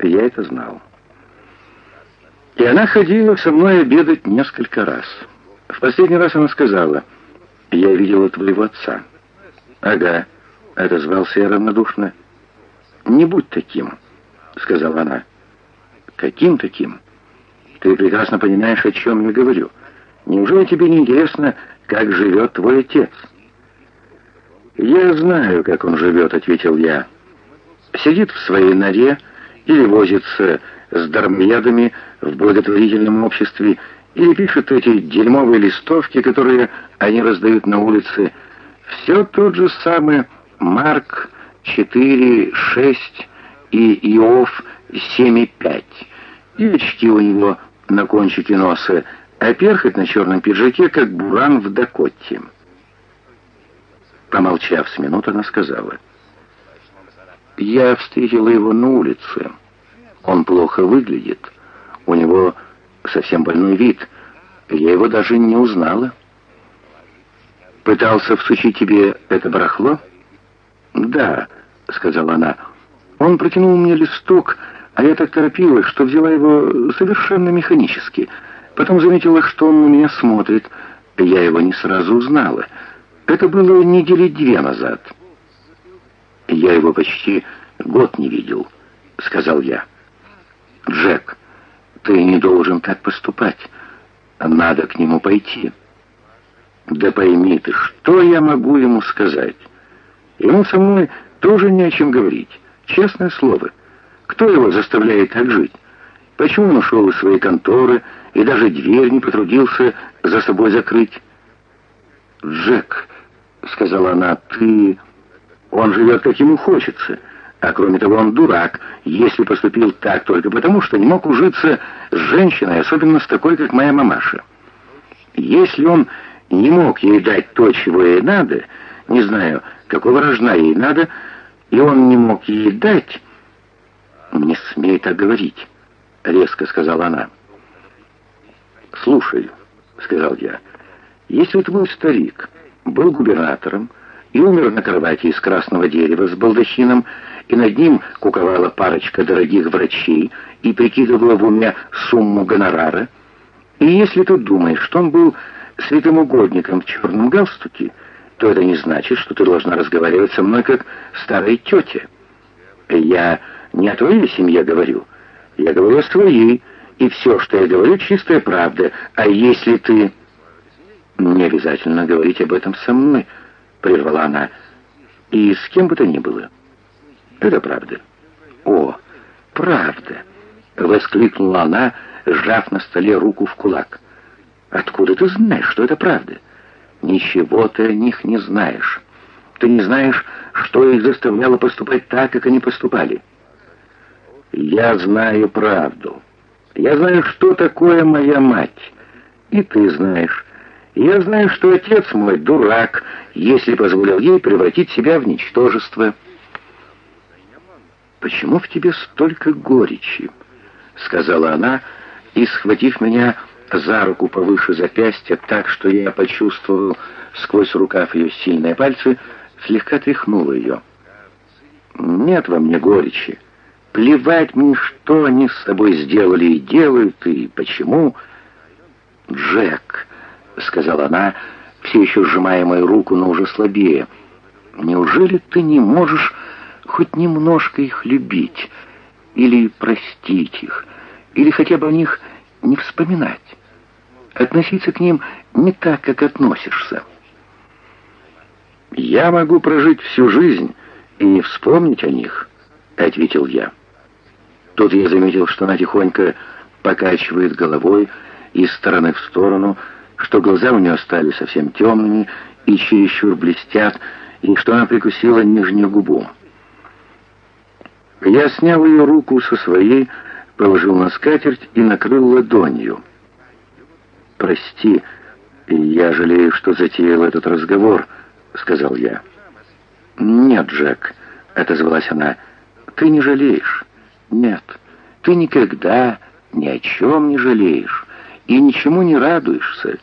Я это знал. И она ходила со мной обедать несколько раз. В последний раз она сказала, «Я видела твоего отца». «Ага», — отозвался я равнодушно. «Не будь таким», — сказала она. «Каким таким? Ты прекрасно понимаешь, о чем я говорю. Неужели тебе не интересно, как живет твой отец?» «Я знаю, как он живет», — ответил я. «Сидит в своей норе или возится с дармоедами в благотворительном обществе, или пишет эти дерьмовые листовки, которые они раздают на улице. Все тот же самый Марк 4, 6 и Иов 7 и 5. И очки у него на кончике носа, а перхоть на черном пиджаке, как буран в Дакоте. Помолчав с минут, она сказала, «Я встретила его на улице. Он плохо выглядит. У него совсем больной вид. Я его даже не узнала». «Пытался всучить тебе это барахло?» «Да», — сказала она. «Он протянул мне листок, а я так торопилась, что взяла его совершенно механически. Потом заметила, что он на меня смотрит. Я его не сразу узнала». Это было недели две назад. Я его почти год не видел, сказал я. Джек, ты не должен так поступать. Надо к нему пойти. Да пойми ты, что я могу ему сказать? Ему со мной тоже не о чем говорить. Честное слово. Кто его заставляет так жить? Почему он ушел из своей конторы и даже дверь не потрудился за собой закрыть? Джек, — сказала она, — ты... Он живет, как ему хочется. А кроме того, он дурак, если поступил так только потому, что не мог ужиться с женщиной, особенно с такой, как моя мамаша. Если он не мог ей дать то, чего ей надо, не знаю, какого рожна ей надо, и он не мог ей дать... «Не смей так говорить», — резко сказала она. «Слушай», — сказал я, — «если твой старик был губернатором и умер на кровати из красного дерева с балдахином, и над ним куковала парочка дорогих врачей и прикидывала в уме сумму гонорара. И если ты думаешь, что он был святым угодником в черном галстуке, то это не значит, что ты должна разговаривать со мной как старая тетя. Я не о твоей семье говорю, я говорю о своей, и все, что я говорю, чистая правда. А если ты... «Не обязательно говорить об этом со мной», — прервала она. «И с кем бы то ни было». «Это правда». «О, правда!» — воскликнула она, сжав на столе руку в кулак. «Откуда ты знаешь, что это правда?» «Ничего ты о них не знаешь. Ты не знаешь, что их заставляло поступать так, как они поступали». «Я знаю правду. Я знаю, что такое моя мать. И ты знаешь, я знаю, что отец мой дурак, если позволил ей превратить себя в ничтожество. «Почему в тебе столько горечи?» — сказала она, и, схватив меня за руку повыше запястья так, что я почувствовал сквозь рукав ее сильные пальцы, слегка тряхнула ее. «Нет во мне горечи. Плевать мне, что они с тобой сделали и делают, и почему...» «Джек...» — сказала она, все еще сжимая мою руку, но уже слабее. «Неужели ты не можешь хоть немножко их любить? Или простить их? Или хотя бы о них не вспоминать? Относиться к ним не так, как относишься?» «Я могу прожить всю жизнь и не вспомнить о них», — ответил я. Тут я заметил, что она тихонько покачивает головой из стороны в сторону, — что глаза у нее стали совсем темными и чересчур блестят, и что она прикусила нижнюю губу. Я снял ее руку со своей, положил на скатерть и накрыл ладонью. «Прости, я жалею, что затеял этот разговор», — сказал я. «Нет, Джек», — отозвалась она, — «ты не жалеешь. Нет, ты никогда ни о чем не жалеешь и ничему не радуешься.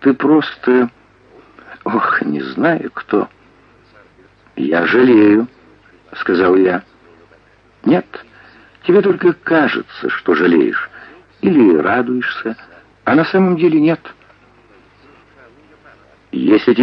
Ты просто... Ох, не знаю кто. «Я жалею», — сказал я. «Нет, Тебе только кажется, что жалеешь, или радуешься, а на самом деле нет. Если тебе